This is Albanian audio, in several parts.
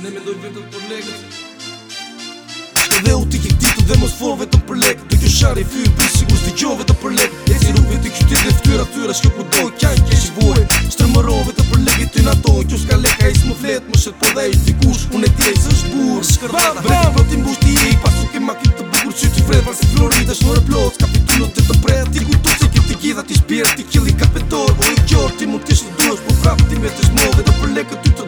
Se ne me dojt vetëm për legët Dhe u t'i ke ditu dhe mos fove të përlek Do kjo shari fyu i brisi u s'di gjove të përlek E si rrugve t'i kjo tjetë dhe ftyra t'yra Shkjo ku dojt kja i kjesh i vojt Shtërmërove të përlek i ty natojnë Kjo s'ka leka i s'mu flet më shetë Po dhe i t'i kush unë e tjej s'është bur Shkërbata vrej t'i vëti mbush e i pasu ke makin të bukur t'i fred vasi florin dhe shmërë plot të të pret Ti ku tu cikil t'i gjitha t'i shpirë T'i kili kapetor o i kjor mund t'ishtë dush po ti me t'ishtë mo Dhe t'o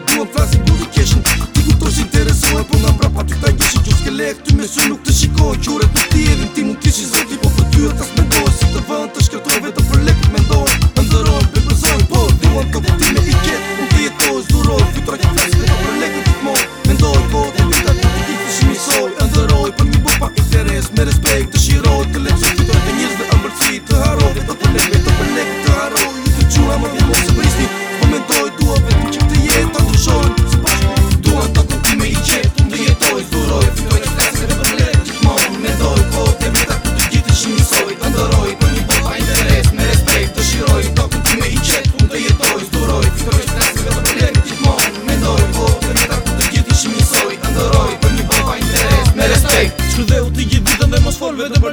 e këty mesu nuk të shikoj qure për tje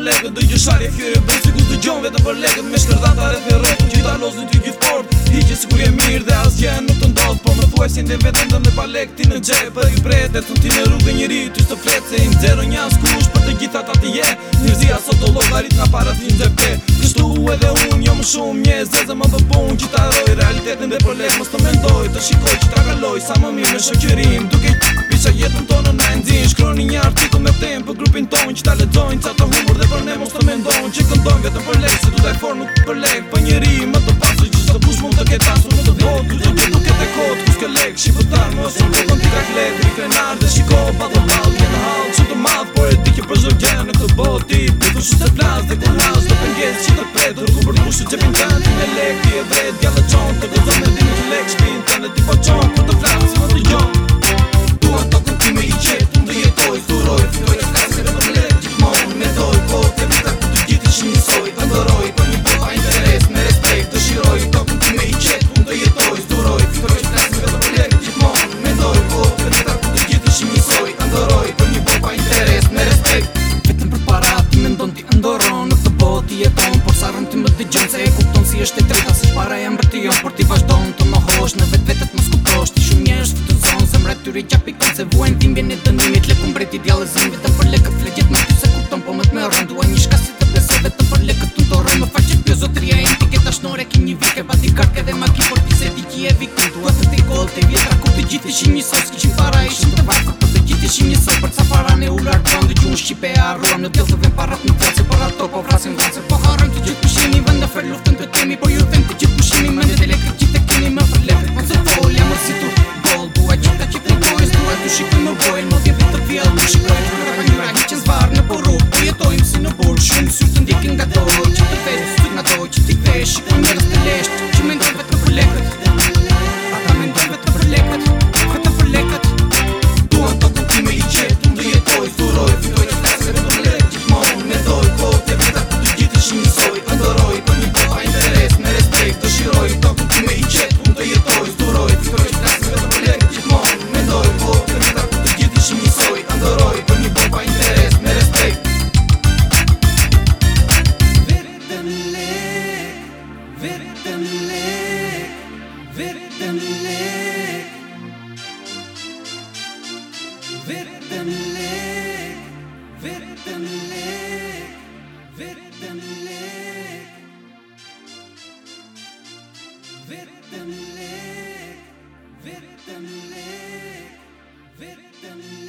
për legët Dë gjësharje fjërë e bërë Sikus dë gjonë vetë për legët Me shkërdat të arët me rëtë Në gjitha losën ty gjithë port Hiqë si kur je mirë dhe asë gjenë nuk të ndodhë Po më thuaj si ndë vetëm dhe me palek ti në gjepë Për i bretet të ti në rrugë njëri ty së fletë Se im zero një asë kush për të gjitha ta të je Njërzia sot do logarit nga parat një gjepë Kështu edhe unë jam shumë mje Zezë më dëpun gjitha roj Realitetin dhe problem mës të mendoj Të shikoj që ta galoj sa më mirë në shëkjërim Duke që pisha jetën tonë në endzin Shkroni një artikë me tem për grupin tonë që ta ledzojnë Ca të humur mendojnë vetë për lejnë Se du taj for nuk për lejnë Për njeri më të pasë që së pusë mund të ketë asë Më të vodë, du të nuk ketë e kodë Kusë ke lejnë, shqipë të tarë Më së më të në tika kletë Rikë e nardë dhe shiko Pa të malë, kënë halë Që të madhë, po e ti kjo për zërgjë Në këtë botë, ti për shusë se plasë Dhe kur nasë, të pëngjesë që të predë Rukë për nusë që pinë të në lejnë Ti e vredë, inteligjence E kupton si është e tërta Se shpare e mbërti jo Por ti vazhdojnë të më hosh Në vetë vetët më skuposh Ti shumë njërës fëtë zonë Se mre tyri qapi konë Se vuajnë tim vjen e dënimit Lekë më breti djale zim Vetëm për lekë flegjet me ty Se kupton po më t'me me rëm Dua një shka si të pese Vetëm për lekë të të rëm Më faqet pjo zotria e ti Keta shnore ki një vike Ba di karke dhe maki Por ti di ki e vikon Dua të ti kol ishin një sot për ne u largon dhe gjuhë shqipe e arron në të të vend parat në tjelë se për ato po në vend se po harëm të gjithë pushimi vend në fër luftën të temi po ju të gjithë pushimi mende të lekët gjithë të keni më fër lefët po të fol po, jamë si tu gol dua gjithë të qitë në kojës dua të shikë në bojnë më tje vitë të fjellë në shikojnë po të rrë për njëra hiqen në të të të të të Wittenlick. Wittenlick. Wittenlick. Wittenlick. Wittenlick. Wittenlick. Wittenlick.